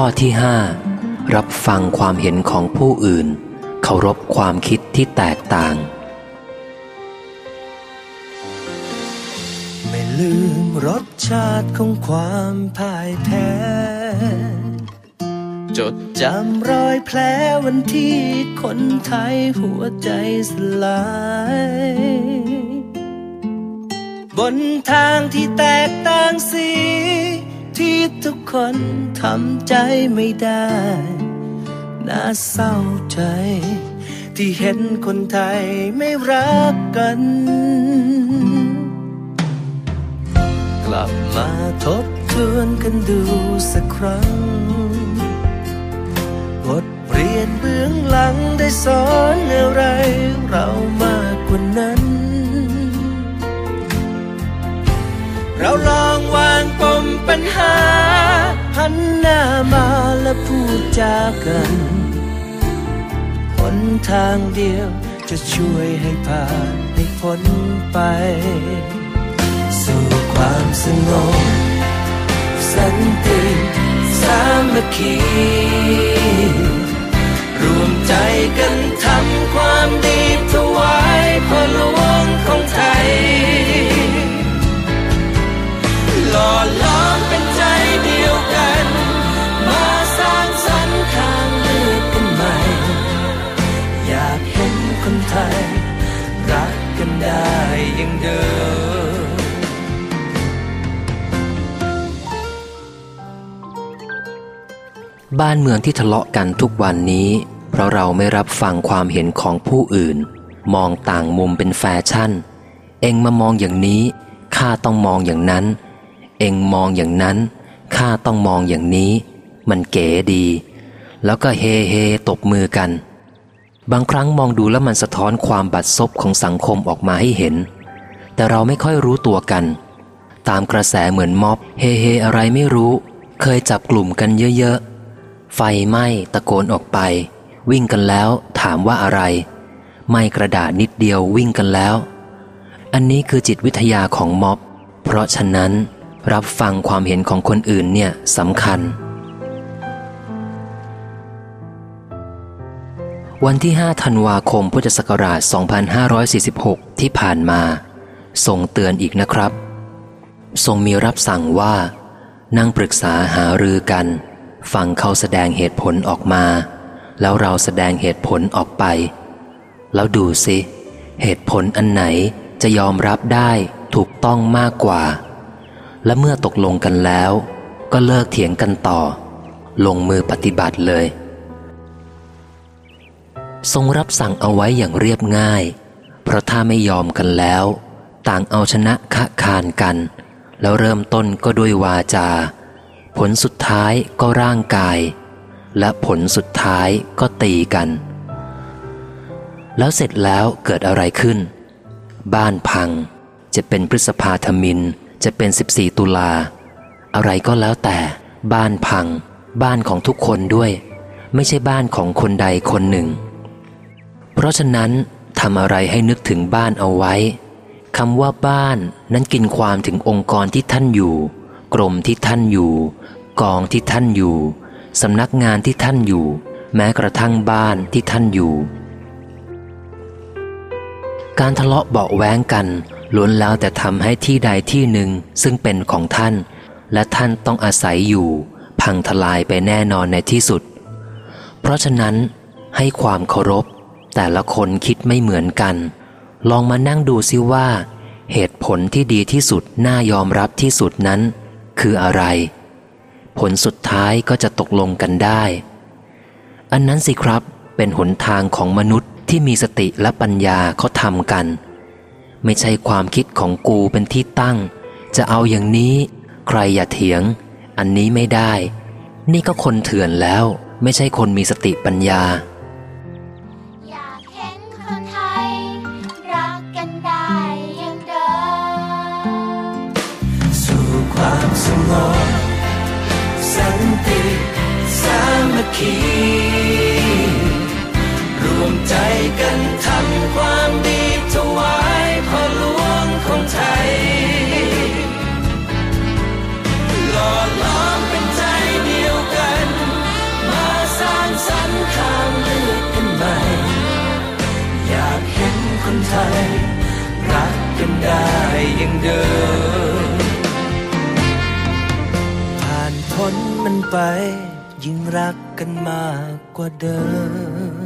ข้อที่หรับฟังความเห็นของผู้อื่น เคารพความคิดที่แตกต่าง ไม่ลืมรสชาติของความพ่ายแพ้ จดจำรอยแผลวันที่คนไทยหัวใจสลายบนทางที่แตกต่างสี ที่ทุกคนทำใจไม่ได้ น่าเศร้าใจ ที่เห็นคนไทยไม่รักกัน กลับมาทบทวนกันดูสักครั้งบทเรียนเบื้องหลังได้สอนอะไรเรามา เราลองวางปมปัญหาหันหน้ามาและพูดจากันหนทางเดียวจะช่วยให้ผ่านให้พ้นไป สู่ความสงบสันติสามัคคี ได้ย่างเดิมบ้านเมืองที่ทะเลาะกันทุกวันนี้ เพราะเราไม่รับฟังความเห็นของผู้อื่น มองต่างมุมเป็นแฟชั่น เองมามองอย่างนี้ข้าต้องมองอย่างนั้น เองมองอย่างนั้นข้าต้องมองอย่างนี้ มันเก๋ดี แล้วก็เฮเฮตบมือกัน บางครั้งมองดูแล้วมันสะท้อนความบัดซบของสังคมออกมาให้เห็น แต่เราไม่ค่อยรู้ตัวกัน ตามกระแสเหมือนม็อบ เฮเฮอะไรไม่รู้ เคยจับกลุ่มกันเยอะๆ ไฟไหม้ตะโกนออกไป วิ่งกันแล้วถามว่าอะไร ไม้กระดาษนิดเดียววิ่งกันแล้ว อันนี้คือจิตวิทยาของม็อบ เพราะฉะนั้น รับฟังความเห็นของคนอื่นเนี่ยสำคัญ วันที่ 5 ธันวาคม พุทธศักราช 2546 ที่ผ่านมา ทรงเตือนอีกนะครับ ทรงมีรับสั่งว่า นั่งปรึกษาหารือกัน ฟังเขาแสดงเหตุผลออกมา แล้วเราแสดงเหตุผลออกไป แล้วดูสิ เหตุผลอันไหนจะยอมรับได้ถูกต้องมากกว่า และเมื่อตกลงกันแล้ว ก็เลิกเถียงกันต่อ ลงมือปฏิบัติเลย ทรงรับสั่งเอาไว้อย่างเรียบง่าย เพราะถ้าไม่ยอมกันแล้ว ต่างเอาชนะคะคานกัน แล้วเริ่มต้นก็ด้วยวาจา ผลสุดท้ายก็ร่างกาย และผลสุดท้ายก็ตีกัน แล้วเสร็จแล้วเกิดอะไรขึ้น บ้านพัง จะเป็นพฤษภาธมินจะเป็น 14 ตุลา อะไรก็แล้วแต่ บ้านพัง บ้านของทุกคนด้วย ไม่ใช่บ้านของคนใดคนหนึ่ง เพราะฉะนั้นทำอะไรให้นึกถึงบ้านเอาไว้คำว่าบ้านนั้นกินความถึงองค์กรที่ท่านอยู่ กรมที่ท่านอยู่ กองที่ท่านอยู่สำนักงานที่ท่านอยู่ แม้กระทั่งบ้านที่ท่านอยู่ การทะเลาะเบาะแว้งกันล้วนแล้วแต่ทำให้ที่ใดที่หนึ่งซึ่งเป็นของท่าน และท่านต้องอาศัยอยู่ พังทลายไปแน่นอนในที่สุด เพราะฉะนั้นให้ความเคารพ แต่ละคนคิดไม่เหมือนกัน ลองมานั่งดูซิว่า เหตุผลที่ดีที่สุดน่ายอมรับที่สุดนั้น คืออะไร ผลสุดท้ายก็จะตกลงกันได้ อันนั้นสิครับเป็นหนทางของมนุษย์ที่มีสติและปัญญาเขาทำกัน ไม่ใช่ความคิดของกูเป็นที่ตั้ง จะเอาอย่างนี้ ใครอย่าเถียง อันนี้ไม่ได้ นี่ก็คนเถื่อนแล้ว ไม่ใช่คนมีสติปัญญา สงบสันติสามัคคีรวมใจกันทำความดีถวายพระหลวงของไทยหล่อล้อมเป็นใจเดียวกัน มาสร้างสรรค์ทางเลือกกันใหม่ อยากเห็นคนไทย รักกันได้ยังเดิม มันไป ยิ่งรักกันมากกว่าเดิม